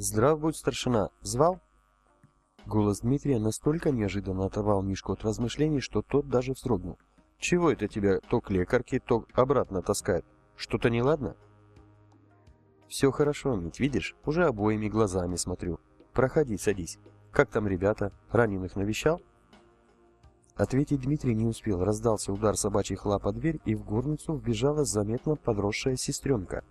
Здрав будь, старшина. Звал? Голос Дмитрия настолько неожиданно оторвал Мишку от размышлений, что тот даже вздрогнул. Чего это тебя то к лекарке, то обратно таскает? Что-то неладно? Все хорошо, Мить, видишь? Уже обоими глазами смотрю. Проходи, садись. Как там ребята? Раненых навещал? Ответить Дмитрий не успел. Раздался удар собачьих лап о дверь, и в горницу вбежала заметно подросшая сестренка.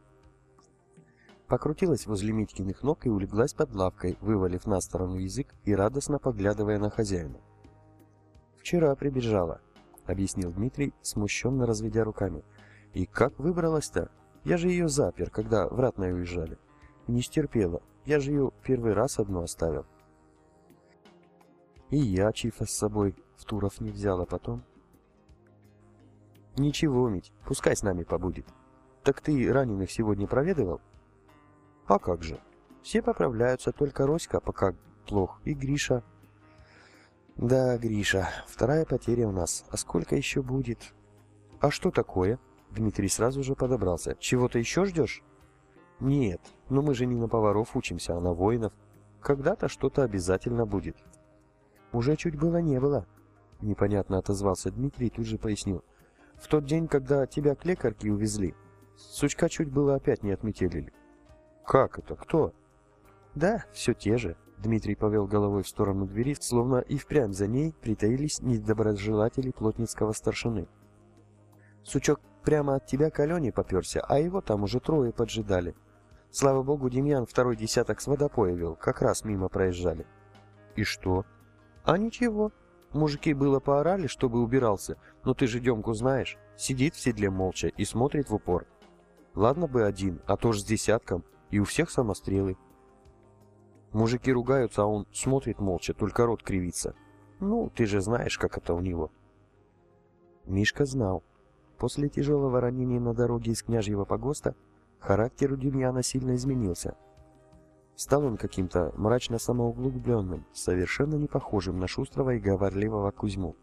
Покрутилась возле Митькиных ног и улеглась под лавкой, вывалив на сторону язык и радостно поглядывая на хозяина. «Вчера прибежала», — объяснил Дмитрий, смущенно разведя руками. «И как выбралась-то? Я же ее запер, когда в ратное уезжали. Не стерпела. Я же ее первый раз одну оставил». «И я Чифа с собой в Туров не взял, а потом...» «Ничего, Мить, пускай с нами побудет. Так ты раненых сегодня проведывал?» А как же? Все поправляются, только Роська пока плох, и Гриша. Да, Гриша, вторая потеря у нас. А сколько еще будет? А что такое? Дмитрий сразу же подобрался. Чего-то еще ждешь? Нет, но мы же не на поваров учимся, а на воинов. Когда-то что-то обязательно будет. Уже чуть было не было. Непонятно отозвался Дмитрий и тут же пояснил. В тот день, когда тебя к лекарке увезли, сучка чуть было опять не отметелили. «Как это? Кто?» «Да, все те же». Дмитрий повел головой в сторону двери, словно и впрямь за ней притаились недоброжелатели плотницкого старшины. «Сучок прямо от тебя к Алене поперся, а его там уже трое поджидали. Слава богу, Демьян второй десяток с водопоя вел, как раз мимо проезжали». «И что?» «А ничего. Мужики было поорали, чтобы убирался, но ты же Демку знаешь. Сидит в седле молча и смотрит в упор. Ладно бы один, а то ж с десятком». И у всех самострелы. Мужики ругаются, а он смотрит молча, только рот кривится. Ну, ты же знаешь, как это у него. Мишка знал. После тяжелого ранения на дороге из княжьего погоста характер у Демьяна сильно изменился. Стал он каким-то мрачно самоуглубленным, совершенно не похожим на шустрого и говорливого Кузьму.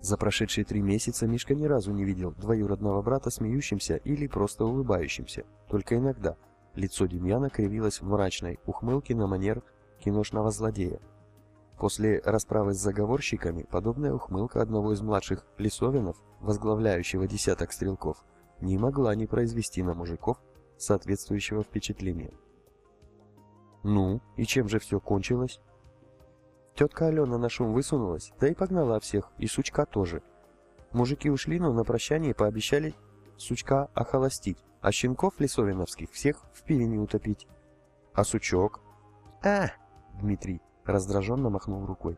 За прошедшие три месяца Мишка ни разу не видел двоюродного брата смеющимся или просто улыбающимся, только иногда. Лицо Демьяна кривилось в мрачной ухмылке на манер киношного злодея. После расправы с заговорщиками подобная ухмылка одного из младших лесовинов, возглавляющего десяток стрелков, не могла не произвести на мужиков соответствующего впечатления. Ну, и чем же все кончилось? Тетка Алена на шум высунулась, да и погнала всех, и сучка тоже. Мужики ушли, но на прощание пообещали сучка охолостить, а щенков лесовиновских всех в пиве не утопить. А сучок? А, Дмитрий раздраженно махнул рукой.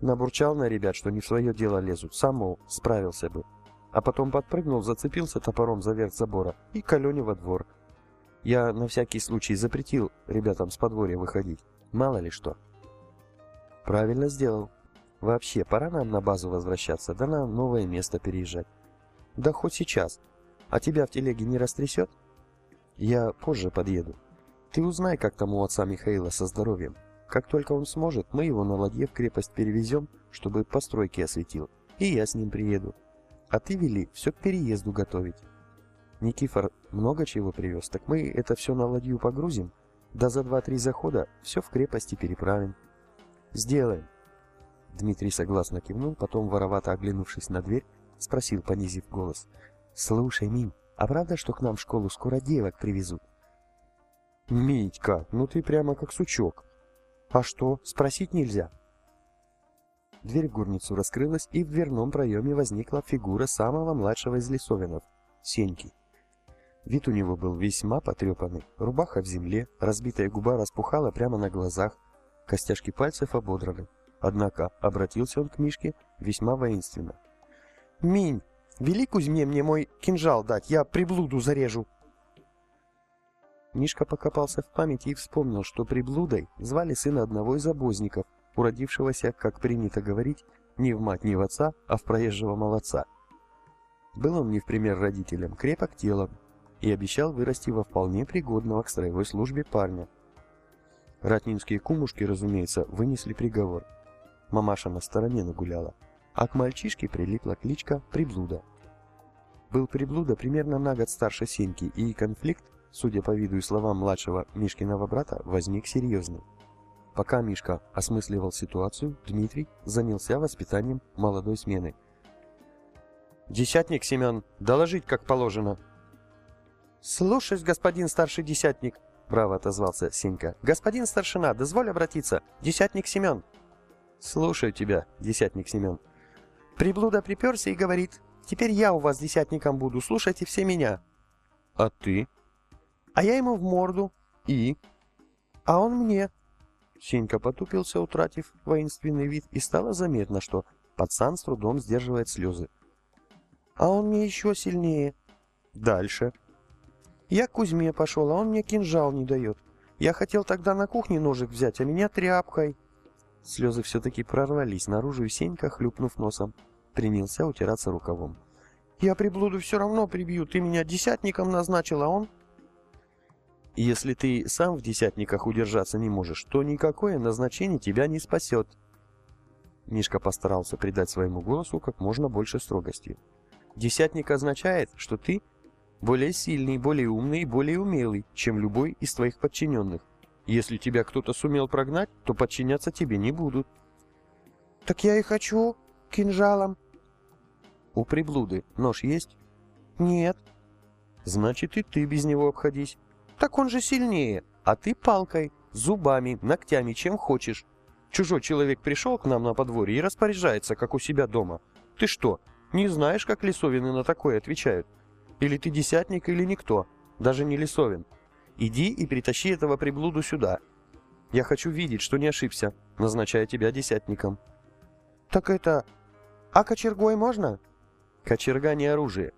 Набурчал на ребят, что не в свое дело лезут, сам, мол, справился бы. А потом подпрыгнул, зацепился топором за верх забора и к Алене во двор. Я на всякий случай запретил ребятам с подворья выходить, мало ли что. Правильно сделал. Вообще, пора нам на базу возвращаться, да на новое место переезжать. Да хоть сейчас. А тебя в телеге не растрясет? Я позже подъеду. Ты узнай, как там у отца Михаила со здоровьем. Как только он сможет, мы его на ладье в крепость перевезем, чтобы постройки осветил. И я с ним приеду. А ты вели все к переезду готовить. Никифор много чего привез, так мы это все на ладью погрузим, да за два-три захода все в крепости переправим. «Сделаем». Дмитрий согласно кивнул, потом, воровато оглянувшись на дверь, спросил, понизив голос. «Слушай, Мим, а правда, что к нам в школу скоро девок привезут?» «Митька, ну ты прямо как сучок». «А что, спросить нельзя?» Дверь в горницу раскрылась, и в дверном проеме возникла фигура самого младшего из лесовинов — Сеньки. Вид у него был весьма потрепанный, рубаха в земле, разбитая губа распухала прямо на глазах, Костяшки пальцев ободраны. Однако обратился он к Мишке весьма воинственно. «Минь, вели Кузьме мне мой кинжал дать, я приблуду зарежу!» Мишка покопался в памяти и вспомнил, что приблудой звали сына одного из обозников, уродившегося, как принято говорить, не в мать, не в отца, а в проезжего молодца. Был он не в пример родителям, крепок телом и обещал вырасти во вполне пригодного к строевой службе парня, Ратнинские кумушки, разумеется, вынесли приговор. Мамаша на стороне нагуляла, а к мальчишке прилипла кличка Приблуда. Был Приблуда примерно на год старше Сеньки, и конфликт судя по виду и словам младшего Мишкиного брата, возник серьезный. Пока Мишка осмысливал ситуацию, Дмитрий занялся воспитанием молодой смены. «Десятник, Семен, доложить как положено!» «Слушаюсь, господин старший десятник!» — браво отозвался Сенька. «Господин старшина, дозволь обратиться! Десятник Семен!» «Слушаю тебя, десятник Семен!» «Приблуда приперся и говорит, теперь я у вас десятником буду, слушайте все меня!» «А ты?» «А я ему в морду!» «И?» «А он мне!» Сенька потупился, утратив воинственный вид, и стало заметно, что пацан с трудом сдерживает слезы. «А он мне еще сильнее!» «Дальше!» «Я к Кузьме пошел, а он мне кинжал не дает. Я хотел тогда на кухне ножик взять, а меня тряпкой!» Слезы все-таки прорвались наружу, и Сенька, хлюпнув носом, принялся утираться рукавом. «Я приблуду все равно прибью, ты меня десятником назначил, а он...» Если ты сам в десятниках удержаться не можешь, то никакое назначение тебя не спасет. Мишка постарался придать своему голосу как можно больше строгости. Десятник означает, что ты более сильный, более умный и более умелый, чем любой из твоих подчиненных. Если тебя кто-то сумел прогнать, то подчиняться тебе не будут. Так я и хочу кинжалом. У приблуды нож есть? Нет. Значит, и ты без него обходись. Так он же сильнее, а ты палкой, зубами, ногтями, чем хочешь. Чужой человек пришел к нам на подворье и распоряжается, как у себя дома. Ты что, не знаешь, как лесовины на такое отвечают? Или ты десятник, или никто, даже не лесовин. Иди и притащи этого приблуду сюда. Я хочу видеть, что не ошибся, назначая тебя десятником. Так это... А кочергой можно? Кочерга не оружие.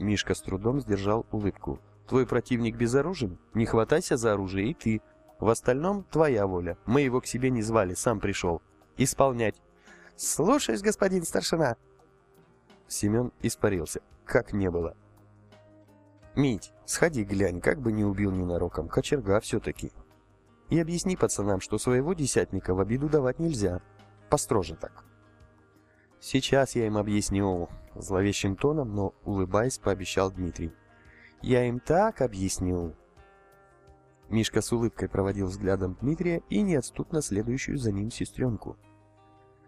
Мишка с трудом сдержал улыбку. Твой противник безоружен? Не хватайся за оружие и ты. В остальном твоя воля. Мы его к себе не звали, сам пришел. Исполнять. Слушаюсь, господин старшина. Семен испарился. Как не было. Мить, сходи глянь, как бы не убил ненароком. Кочерга все-таки. И объясни пацанам, что своего десятника в обиду давать нельзя. Построже так. Сейчас я им объясню. Зловещим тоном, но улыбаясь, пообещал Дмитрий. Я им так объясню. Мишка с улыбкой проводил взглядом Дмитрия и неотступно следующую за ним сестренку.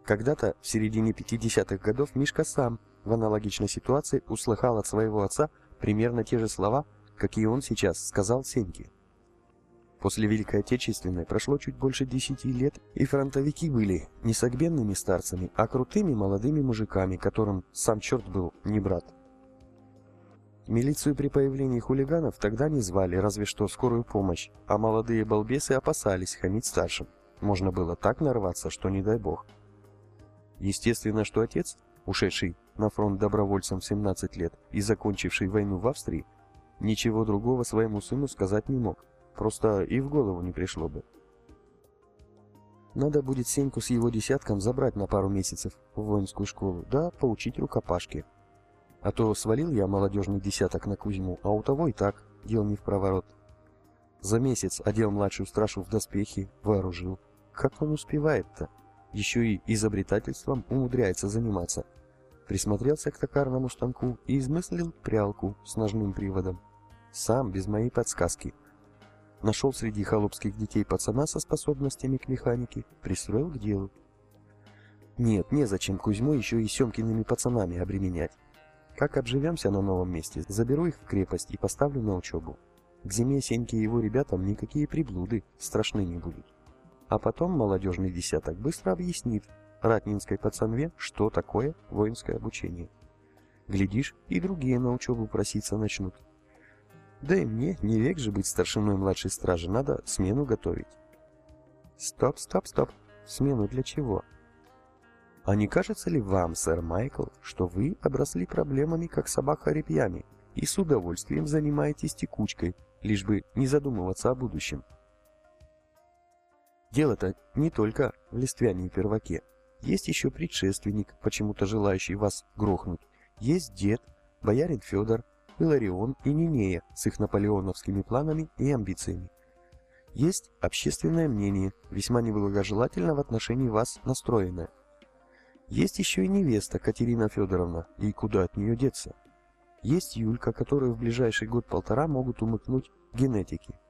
Когда-то, в середине 50-х годов, Мишка сам в аналогичной ситуации услыхал от своего отца примерно те же слова, какие он сейчас сказал Сеньке. После Великой Отечественной прошло чуть больше десяти лет, и фронтовики были не согбенными старцами, а крутыми молодыми мужиками, которым сам черт был не брат. Милицию при появлении хулиганов тогда не звали, разве что скорую помощь, а молодые балбесы опасались хамить старшим. Можно было так нарваться, что не дай бог. Естественно, что отец, ушедший на фронт добровольцем в 17 лет и закончивший войну в Австрии, ничего другого своему сыну сказать не мог. Просто и в голову не пришло бы. Надо будет Сеньку с его десятком забрать на пару месяцев в воинскую школу, да поучить рукопашке. А то свалил я молодежный десяток на Кузьму, а у того и так, дел не в проворот. За месяц одел младшую страшу в доспехи, вооружил. Как он успевает-то? Еще и изобретательством умудряется заниматься. Присмотрелся к токарному станку и измыслил прялку с ножным приводом. Сам, без моей подсказки. Нашел среди холопских детей пацана со способностями к механике, пристроил к делу. Нет, незачем Кузьму еще и Семкиными пацанами обременять. Как обживемся на новом месте, заберу их в крепость и поставлю на учебу. К зиме Сеньке и его ребятам никакие приблуды страшны не будут. А потом молодежный десяток быстро объяснит ратнинской пацанве, что такое воинское обучение. Глядишь, и другие на учебу проситься начнут. Да и мне не век же быть старшиной младшей стражи, надо смену готовить. Стоп, стоп, стоп. Смену для чего? А не кажется ли вам, сэр Майкл, что вы обросли проблемами, как собака репьями, и с удовольствием занимаетесь текучкой, лишь бы не задумываться о будущем? Дело-то не только в листвяне и перваке. Есть еще предшественник, почему-то желающий вас грохнуть. Есть дед, боярин Федор, Иларион и Нинея с их наполеоновскими планами и амбициями. Есть общественное мнение, весьма неблагожелательно в отношении вас настроенное – есть еще и невеста Катерина Федоровна, и куда от нее деться? Есть Юлька, которую в ближайший год-полтора могут умыкнуть генетики.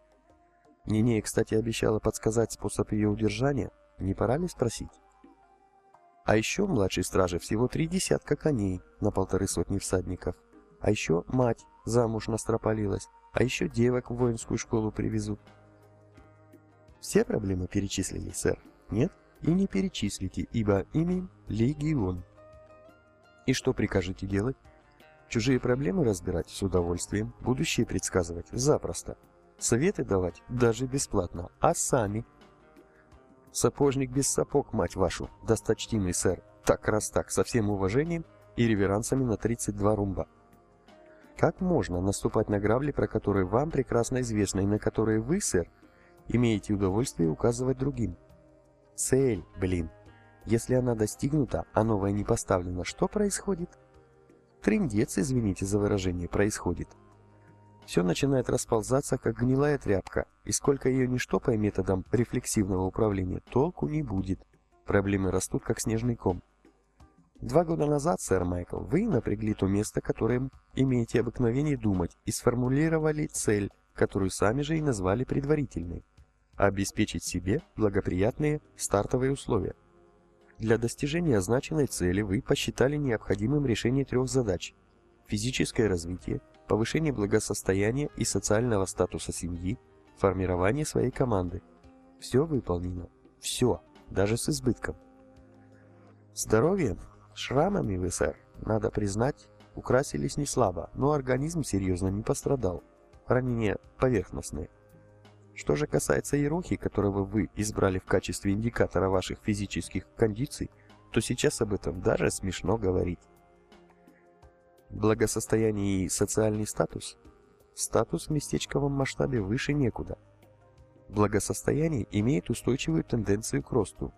Нинея, кстати, обещала подсказать способ ее удержания. Не пора ли спросить? А еще младшей страже всего три десятка коней на полторы сотни всадников. А еще мать замуж настропалилась. А еще девок в воинскую школу привезут. Все проблемы перечислили, сэр? Нет? И не перечислите, ибо имеем легион. И что прикажете делать? Чужие проблемы разбирать с удовольствием, будущее предсказывать запросто. Советы давать даже бесплатно, а сами Сапожник без сапог, мать вашу, досточтимый сэр. Так раз так, со всем уважением и реверансами на 32 румба. Как можно наступать на грабли, про которые вам прекрасно известно, и на которые вы, сэр, имеете удовольствие указывать другим? Цель, блин. Если она достигнута, а новая не поставлена, что происходит? Трындец, извините за выражение, происходит. Все начинает расползаться, как гнилая тряпка, и сколько ее не штопай методом рефлексивного управления, толку не будет. Проблемы растут, как снежный ком. Два года назад, сэр Майкл, вы напрягли то место, которым имеете обыкновение думать, и сформулировали цель, которую сами же и назвали предварительной. Обеспечить себе благоприятные стартовые условия. Для достижения означенной цели вы посчитали необходимым решение трех задач. Физическое развитие, повышение благосостояния и социального статуса семьи, формирование своей команды. Все выполнено. Все, даже с избытком. Здоровье? Шрамами вы, сэр, надо признать, украсились не слабо, но организм серьезно не пострадал. Ранения поверхностные. Что же касается Ерохи, которого вы избрали в качестве индикатора ваших физических кондиций, то сейчас об этом даже смешно говорить. Благосостояние и социальный статус? Статус в местечковом масштабе выше некуда. Благосостояние имеет устойчивую тенденцию к росту.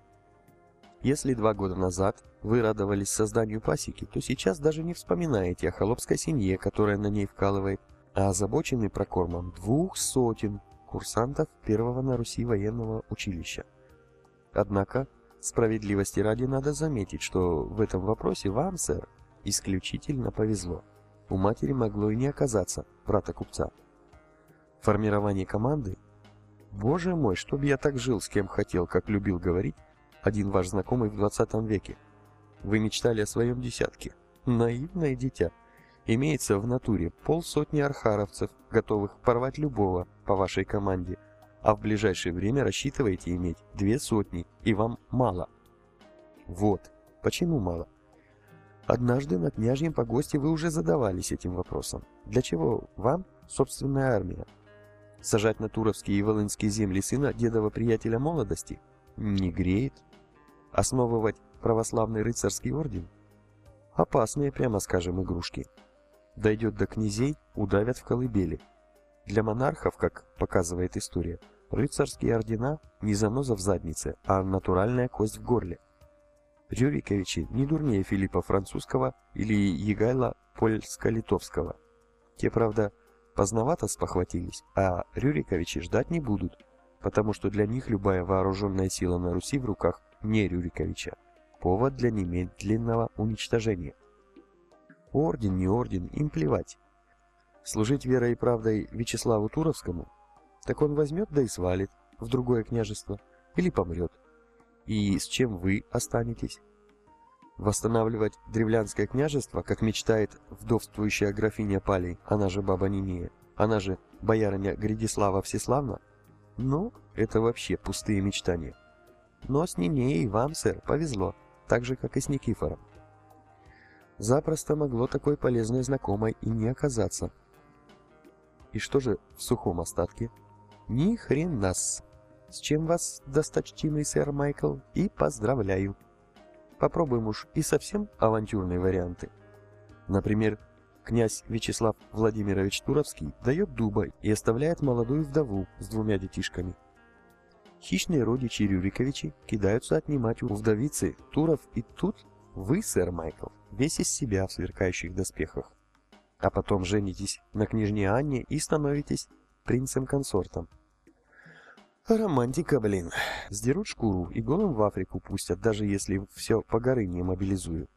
Если два года назад вы радовались созданию пасеки, то сейчас даже не вспоминаете о холопской семье, которая на ней вкалывает, а озабочены прокормом двух сотен курсантов первого на Руси военного училища. Однако, справедливости ради надо заметить, что в этом вопросе вам, сэр, исключительно повезло. У матери могло и не оказаться брата купца. Формирование команды? Боже мой, чтоб я так жил, с кем хотел, как любил говорить один ваш знакомый в 20 веке. Вы мечтали о своем десятке. Наивное дитя. Имеется в натуре полсотни архаровцев, готовых порвать любого по вашей команде, а в ближайшее время рассчитываете иметь две сотни, и вам мало. Вот, почему мало? Однажды на княжьем погосте вы уже задавались этим вопросом. Для чего вам собственная армия? Сажать на Туровские и Волынские земли сына дедова приятеля молодости? Не греет. Основывать православный рыцарский орден? Опасные, прямо скажем, игрушки. Дойдет до князей, удавят в колыбели. Для монархов, как показывает история, рыцарские ордена не заноза в заднице, а натуральная кость в горле. Рюриковичи не дурнее Филиппа Французского или Егайла Польско-Литовского. Те, правда, поздновато спохватились, а Рюриковичи ждать не будут, потому что для них любая вооруженная сила на Руси в руках не Рюриковича. Повод для немедленного уничтожения. Орден, не орден, им плевать. Служить верой и правдой Вячеславу Туровскому? Так он возьмет да и свалит в другое княжество или помрет. И с чем вы останетесь? Восстанавливать древлянское княжество, как мечтает вдовствующая графиня Палей, она же баба Нинея, она же боярыня Гридислава Всеславна? Ну, это вообще пустые мечтания. Но с Нинеей вам, сэр, повезло, так же, как и с Никифором. Запросто могло такой полезной знакомой и не оказаться. И что же в сухом остатке? Ни хрена-с! С чем вас, досточтимый сэр Майкл, и поздравляю. Попробуем уж и совсем авантюрные варианты. Например, князь Вячеслав Владимирович Туровский дает дуба и оставляет молодую вдову с двумя детишками. Хищные родичи Рюриковичи кидаются отнимать у вдовицы Туров, и тут вы, сэр Майкл, весь из себя в сверкающих доспехах. А потом женитесь на княжне Анне и становитесь принцем-консортом. Романтика, блин. Сдерут шкуру и голым в Африку пустят, даже если все по горы не мобилизую.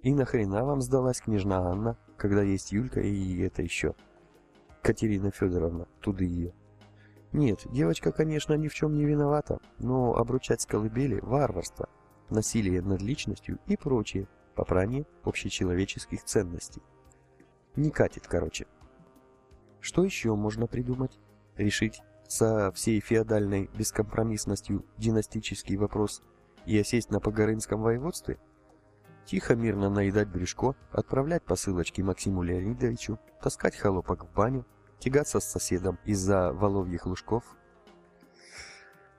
И нахрена вам сдалась княжна Анна, когда есть Юлька и это еще. Катерина Федоровна, туды ее. Нет, девочка, конечно, ни в чем не виновата, но обручать с колыбели – варварство, насилие над личностью и прочее, попрание общечеловеческих ценностей. Не катит, короче. Что еще можно придумать? Решить со всей феодальной бескомпромиссностью династический вопрос и осесть на Погорынском воеводстве? Тихо, мирно наедать брюшко, отправлять посылочки Максиму Леонидовичу, таскать холопок в баню, тягаться с соседом из-за воловьих лужков.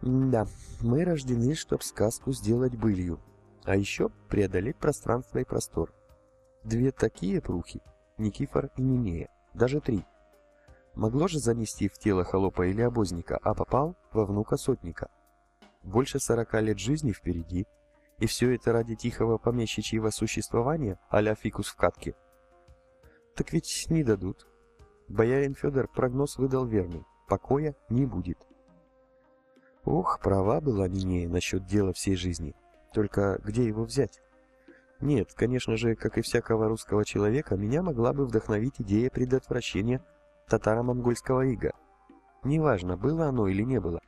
да, мы рождены, чтоб сказку сделать былью, а еще преодолеть пространство и простор. Две такие прухи, Никифор и Нинея, даже три. Могло же занести в тело холопа или обозника, а попал во внука сотника. Больше сорока лет жизни впереди, и все это ради тихого помещичьего существования а фикус в катке. Так ведь не дадут. Боярин Федор прогноз выдал верный. Покоя не будет. Ох, права была Нинея насчет дела всей жизни. Только где его взять? Нет, конечно же, как и всякого русского человека, меня могла бы вдохновить идея предотвращения татаро-монгольского ига. Неважно, было оно или не было.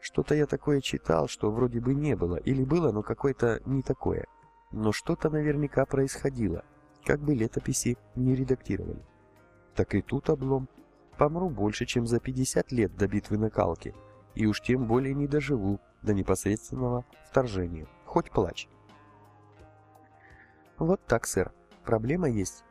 Что-то я такое читал, что вроде бы не было, или было, но какое-то не такое. Но что-то наверняка происходило, как бы летописи не редактировали. Так и тут облом. Помру больше, чем за 50 лет до битвы на Калке, и уж тем более не доживу до непосредственного вторжения. Хоть плачь. Вот так, сэр. Проблема есть.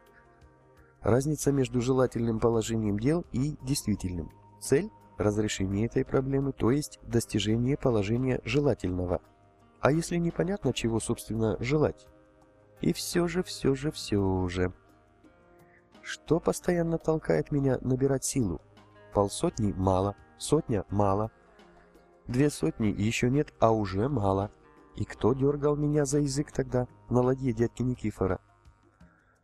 Разница между желательным положением дел и действительным. Цель – разрешение этой проблемы, то есть достижение положения желательного. А если непонятно, чего, собственно, желать? И все же, все же, все же... Что постоянно толкает меня набирать силу? Полсотни – мало, сотня – мало. Две сотни еще нет, а уже мало. И кто дергал меня за язык тогда на ладье дядьки Никифора?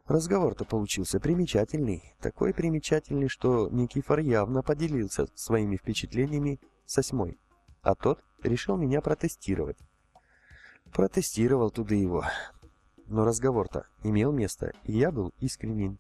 Разговор-то получился примечательный, такой примечательный, что Никифор явно поделился своими впечатлениями с осьмой, а тот решил меня протестировать. Протестировал туда его. Но разговор-то имел место, и я был искренен.